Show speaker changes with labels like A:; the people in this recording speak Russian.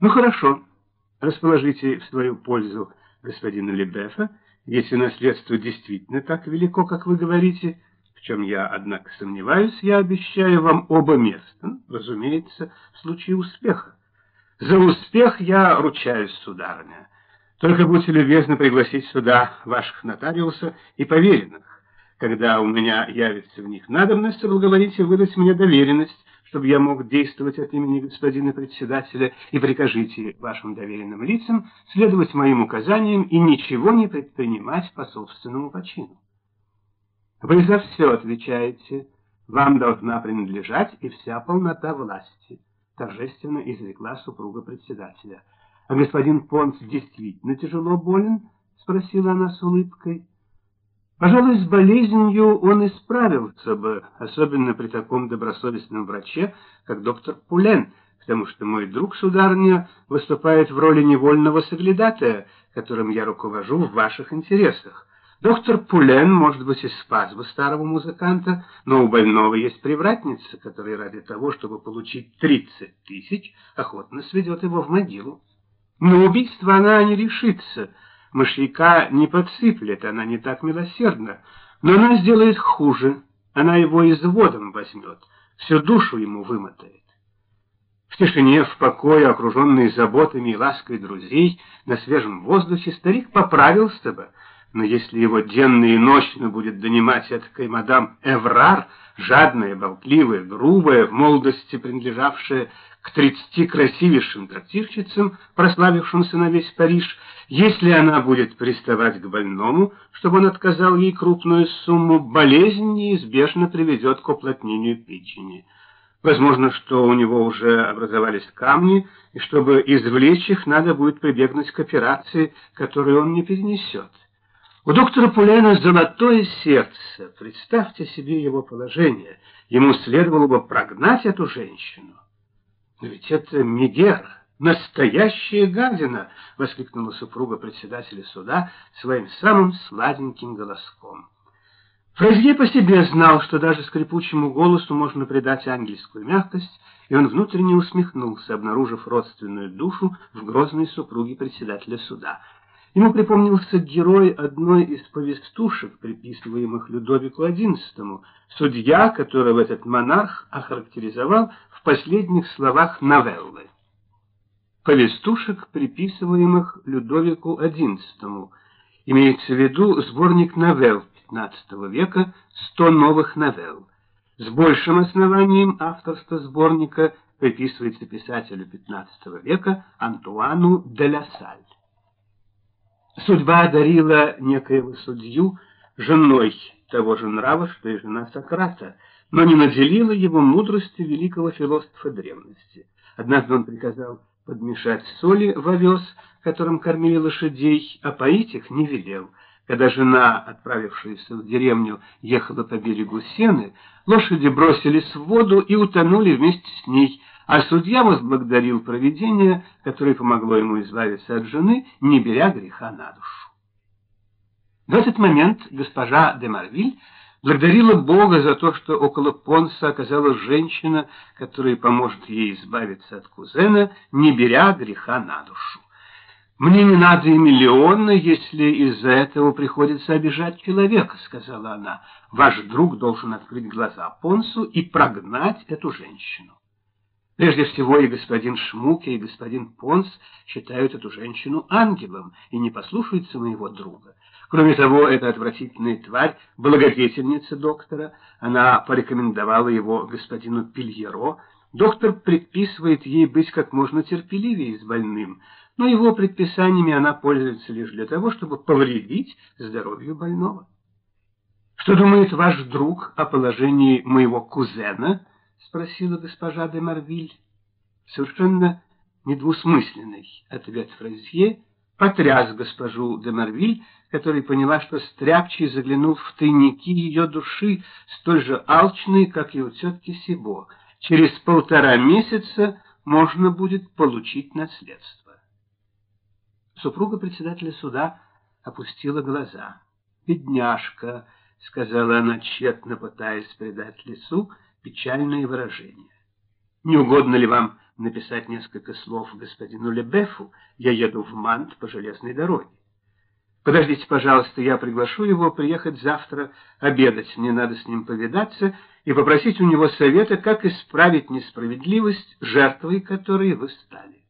A: Ну хорошо, расположите в свою пользу господина Лебефа, если наследство действительно так велико, как вы говорите, в чем я, однако, сомневаюсь, я обещаю вам оба места, разумеется, в случае успеха. За успех я ручаюсь, сударыня. Только будьте любезны пригласить сюда ваших нотариусов и поверенных. Когда у меня явится в них надобность, соблаговорите выдать мне доверенность, чтобы я мог действовать от имени господина председателя, и прикажите вашим доверенным лицам следовать моим указаниям и ничего не предпринимать по собственному почину. Вы за все отвечаете, вам должна принадлежать и вся полнота власти, торжественно изрекла супруга председателя. А господин Понс действительно тяжело болен? спросила она с улыбкой. Пожалуй, с болезнью он и справился бы, особенно при таком добросовестном враче, как доктор Пулен, потому что мой друг, сударыня, выступает в роли невольного соглядатая, которым я руковожу в ваших интересах. Доктор Пулен, может быть, и спас бы старого музыканта, но у больного есть привратница, которая ради того, чтобы получить тридцать тысяч, охотно сведет его в могилу. На убийство она не решится, Мышьяка не подсыплет, она не так милосердна, но она сделает хуже, она его изводом возьмет, всю душу ему вымотает. В тишине, в покое, окруженный заботами и лаской друзей, на свежем воздухе старик поправился бы, но если его денно и ночно будет донимать эткой мадам Эврар, жадная, болтливая, грубая, в молодости принадлежавшая к тридцати красивейшим трактирщицам, прославившимся на весь Париж, если она будет приставать к больному, чтобы он отказал ей крупную сумму, болезнь неизбежно приведет к уплотнению печени. Возможно, что у него уже образовались камни, и чтобы извлечь их, надо будет прибегнуть к операции, которую он не перенесет. У доктора Пулена золотое сердце. Представьте себе его положение. Ему следовало бы прогнать эту женщину. Но ведь это Мегера. «Настоящая гадина!» — воскликнула супруга председателя суда своим самым сладеньким голоском. Фразье по себе знал, что даже скрипучему голосу можно придать ангельскую мягкость, и он внутренне усмехнулся, обнаружив родственную душу в грозной супруге председателя суда. Ему припомнился герой одной из повестушек, приписываемых Людовику XI, судья, которого этот монарх охарактеризовал в последних словах новеллы повестушек, приписываемых Людовику XI. Имеется в виду сборник новелл XV века «Сто новых новелл». С большим основанием авторство сборника приписывается писателю XV века Антуану де ла Саль. Судьба одарила некоего судью женой того же нрава, что и жена Сократа, но не наделила его мудростью великого философа древности. Однажды он приказал подмешать соли в овес, которым кормили лошадей, а поить их не велел. Когда жена, отправившаяся в деревню, ехала по берегу сены, лошади бросились в воду и утонули вместе с ней, а судья возблагодарил провидение, которое помогло ему избавиться от жены, не беря греха на душу. В этот момент госпожа де Марвиль благодарила Бога за то, что около Понса оказалась женщина, которая поможет ей избавиться от кузена, не беря греха на душу. «Мне не надо и миллиона, если из-за этого приходится обижать человека», — сказала она. «Ваш друг должен открыть глаза Понсу и прогнать эту женщину». Прежде всего и господин Шмуке, и господин Понс считают эту женщину ангелом и не послушаются моего друга. Кроме того, эта отвратительная тварь — благодетельница доктора. Она порекомендовала его господину Пильеро. Доктор предписывает ей быть как можно терпеливее с больным, но его предписаниями она пользуется лишь для того, чтобы повредить здоровью больного. Что думает ваш друг о положении моего кузена? — спросила госпожа де Марвиль. Совершенно недвусмысленный ответ Фразье потряс госпожу де Марвиль, которая поняла, что Стряпчий заглянул в тайники ее души, столь же алчные, как и у тетки Сибо. Через полтора месяца можно будет получить наследство. Супруга председателя суда опустила глаза. «Бедняжка», — сказала она, тщетно пытаясь придать лицу печальное выражение. «Не угодно ли вам написать несколько слов господину Лебефу. Я еду в Мант по железной дороге. Подождите, пожалуйста, я приглашу его приехать завтра обедать. Мне надо с ним повидаться и попросить у него совета, как исправить несправедливость, жертвой которой вы стали.